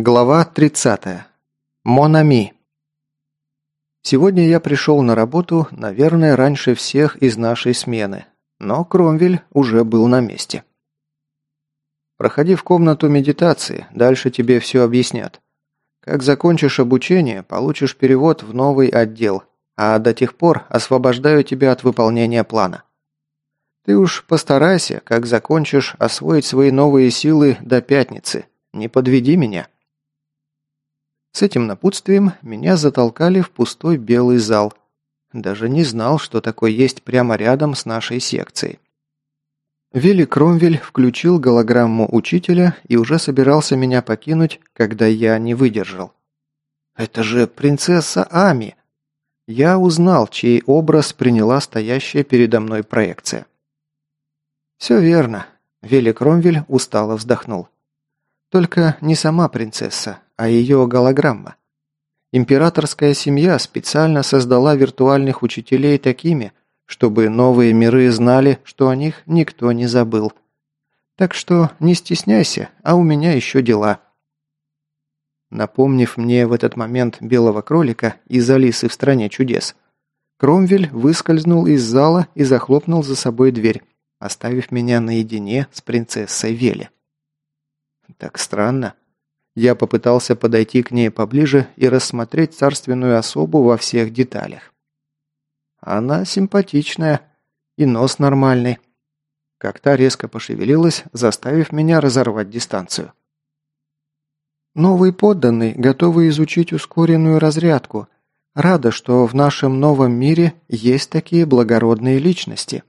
Глава 30. Монами. Сегодня я пришел на работу, наверное, раньше всех из нашей смены, но Кромвель уже был на месте. Проходи в комнату медитации, дальше тебе все объяснят. Как закончишь обучение, получишь перевод в новый отдел, а до тех пор освобождаю тебя от выполнения плана. Ты уж постарайся, как закончишь, освоить свои новые силы до пятницы. Не подведи меня. С этим напутствием меня затолкали в пустой белый зал. Даже не знал, что такое есть прямо рядом с нашей секцией. Вилли Кромвель включил голограмму учителя и уже собирался меня покинуть, когда я не выдержал. «Это же принцесса Ами!» Я узнал, чей образ приняла стоящая передо мной проекция. «Все верно», – Вилли Кромвель устало вздохнул. «Только не сама принцесса, а ее голограмма. Императорская семья специально создала виртуальных учителей такими, чтобы новые миры знали, что о них никто не забыл. Так что не стесняйся, а у меня еще дела». Напомнив мне в этот момент белого кролика из Алисы в стране чудес, Кромвель выскользнул из зала и захлопнул за собой дверь, оставив меня наедине с принцессой Вели. Так странно. Я попытался подойти к ней поближе и рассмотреть царственную особу во всех деталях. Она симпатичная, и нос нормальный. Как та резко пошевелилась, заставив меня разорвать дистанцию. Новый подданный, готовый изучить ускоренную разрядку. Рада, что в нашем новом мире есть такие благородные личности.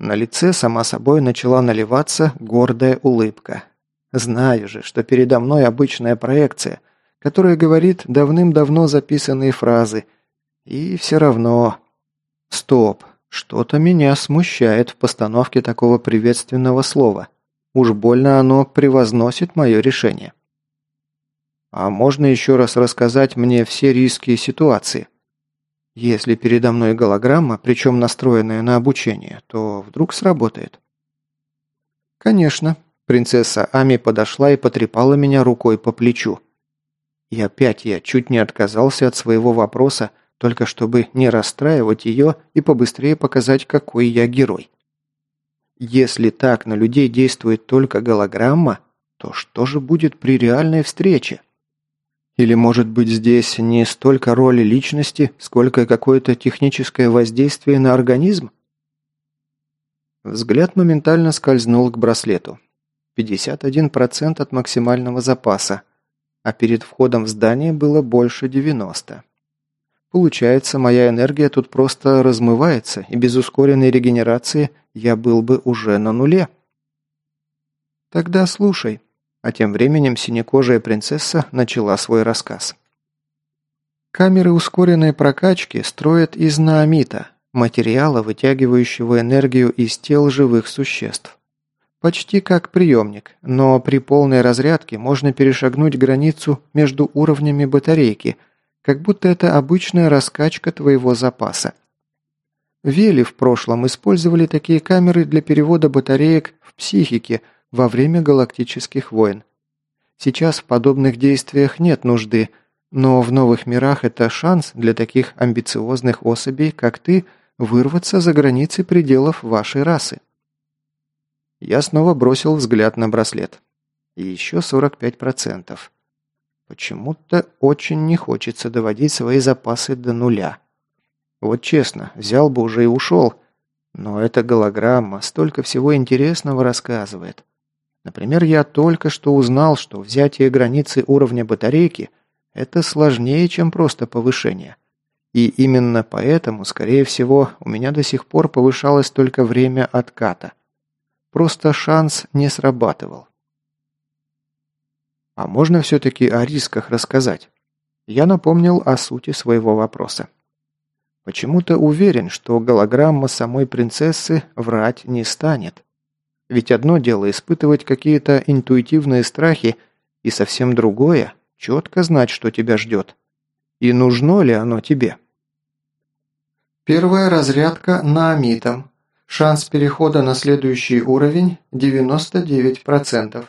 На лице сама собой начала наливаться гордая улыбка. Знаю же, что передо мной обычная проекция, которая говорит давным-давно записанные фразы. И все равно... Стоп, что-то меня смущает в постановке такого приветственного слова. Уж больно оно превозносит мое решение. А можно еще раз рассказать мне все риски ситуации? Если передо мной голограмма, причем настроенная на обучение, то вдруг сработает. Конечно, Принцесса Ами подошла и потрепала меня рукой по плечу. И опять я чуть не отказался от своего вопроса, только чтобы не расстраивать ее и побыстрее показать, какой я герой. Если так на людей действует только голограмма, то что же будет при реальной встрече? Или, может быть, здесь не столько роли личности, сколько какое-то техническое воздействие на организм? Взгляд моментально скользнул к браслету. 51% от максимального запаса, а перед входом в здание было больше 90%. Получается, моя энергия тут просто размывается, и без ускоренной регенерации я был бы уже на нуле. Тогда слушай. А тем временем синекожая принцесса начала свой рассказ. Камеры ускоренной прокачки строят из наамита, материала, вытягивающего энергию из тел живых существ. Почти как приемник, но при полной разрядке можно перешагнуть границу между уровнями батарейки, как будто это обычная раскачка твоего запаса. Вели в прошлом использовали такие камеры для перевода батареек в психике во время галактических войн. Сейчас в подобных действиях нет нужды, но в новых мирах это шанс для таких амбициозных особей, как ты, вырваться за границы пределов вашей расы. Я снова бросил взгляд на браслет. И еще 45%. Почему-то очень не хочется доводить свои запасы до нуля. Вот честно, взял бы уже и ушел. Но эта голограмма столько всего интересного рассказывает. Например, я только что узнал, что взятие границы уровня батарейки – это сложнее, чем просто повышение. И именно поэтому, скорее всего, у меня до сих пор повышалось только время отката – Просто шанс не срабатывал. А можно все-таки о рисках рассказать? Я напомнил о сути своего вопроса. Почему-то уверен, что голограмма самой принцессы врать не станет. Ведь одно дело испытывать какие-то интуитивные страхи, и совсем другое – четко знать, что тебя ждет. И нужно ли оно тебе? Первая разрядка на амитом. Шанс перехода на следующий уровень 99%.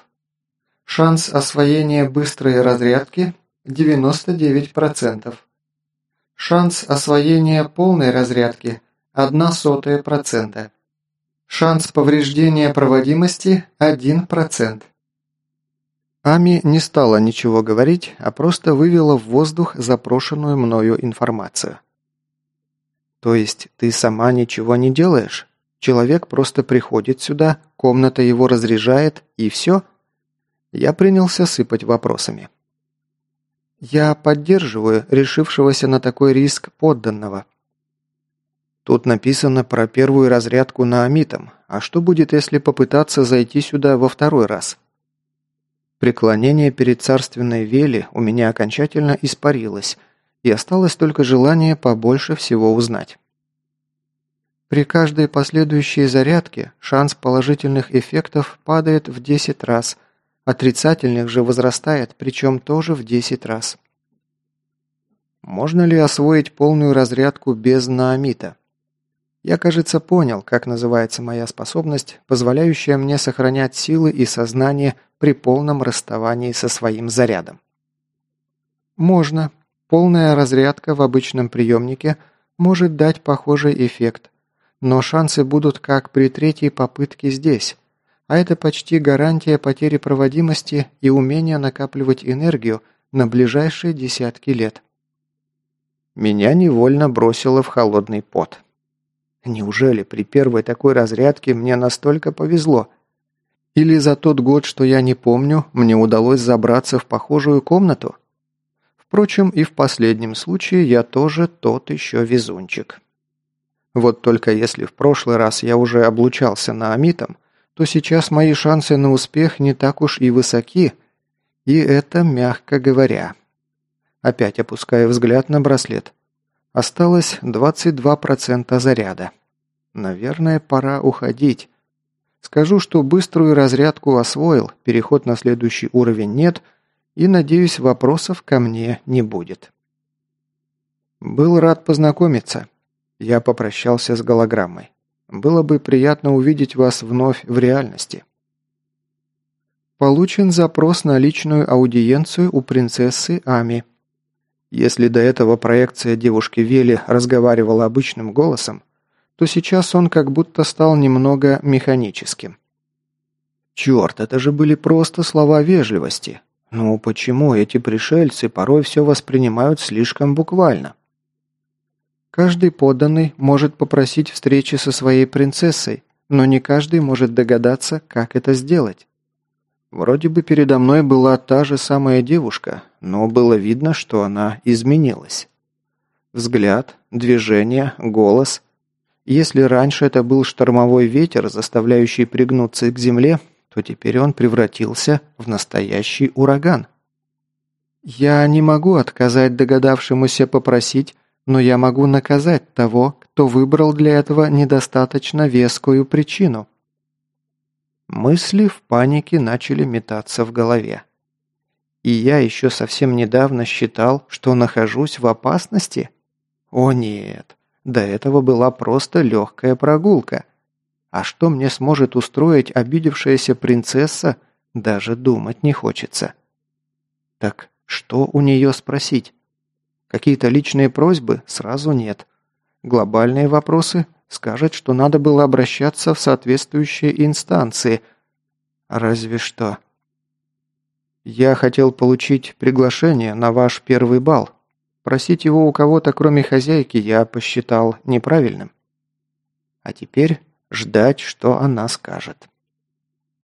Шанс освоения быстрой разрядки 99%. Шанс освоения полной разрядки 1 сотая процента. Шанс повреждения проводимости 1%. Ами не стала ничего говорить, а просто вывела в воздух запрошенную мною информацию. То есть ты сама ничего не делаешь? Человек просто приходит сюда, комната его разряжает, и все? Я принялся сыпать вопросами. Я поддерживаю решившегося на такой риск подданного. Тут написано про первую разрядку на амитом. А что будет, если попытаться зайти сюда во второй раз? Преклонение перед царственной Вели у меня окончательно испарилось, и осталось только желание побольше всего узнать. При каждой последующей зарядке шанс положительных эффектов падает в 10 раз, отрицательных же возрастает, причем тоже в 10 раз. Можно ли освоить полную разрядку без наамита? Я, кажется, понял, как называется моя способность, позволяющая мне сохранять силы и сознание при полном расставании со своим зарядом. Можно. Полная разрядка в обычном приемнике может дать похожий эффект, но шансы будут как при третьей попытке здесь, а это почти гарантия потери проводимости и умения накапливать энергию на ближайшие десятки лет. Меня невольно бросило в холодный пот. Неужели при первой такой разрядке мне настолько повезло? Или за тот год, что я не помню, мне удалось забраться в похожую комнату? Впрочем, и в последнем случае я тоже тот еще везунчик. Вот только если в прошлый раз я уже облучался на амитом, то сейчас мои шансы на успех не так уж и высоки, и это мягко говоря. Опять опуская взгляд на браслет. Осталось 22% заряда. Наверное, пора уходить. Скажу, что быструю разрядку освоил, переход на следующий уровень нет, и, надеюсь, вопросов ко мне не будет. Был рад познакомиться. Я попрощался с голограммой. Было бы приятно увидеть вас вновь в реальности. Получен запрос на личную аудиенцию у принцессы Ами. Если до этого проекция девушки Вели разговаривала обычным голосом, то сейчас он как будто стал немного механическим. Черт, это же были просто слова вежливости. Ну почему эти пришельцы порой все воспринимают слишком буквально? Каждый подданный может попросить встречи со своей принцессой, но не каждый может догадаться, как это сделать. Вроде бы передо мной была та же самая девушка, но было видно, что она изменилась. Взгляд, движение, голос. Если раньше это был штормовой ветер, заставляющий пригнуться к земле, то теперь он превратился в настоящий ураган. Я не могу отказать догадавшемуся попросить, но я могу наказать того, кто выбрал для этого недостаточно вескую причину. Мысли в панике начали метаться в голове. И я еще совсем недавно считал, что нахожусь в опасности? О нет, до этого была просто легкая прогулка. А что мне сможет устроить обидевшаяся принцесса, даже думать не хочется. Так что у нее спросить? Какие-то личные просьбы сразу нет. Глобальные вопросы Скажет, что надо было обращаться в соответствующие инстанции. Разве что. Я хотел получить приглашение на ваш первый бал. Просить его у кого-то, кроме хозяйки, я посчитал неправильным. А теперь ждать, что она скажет.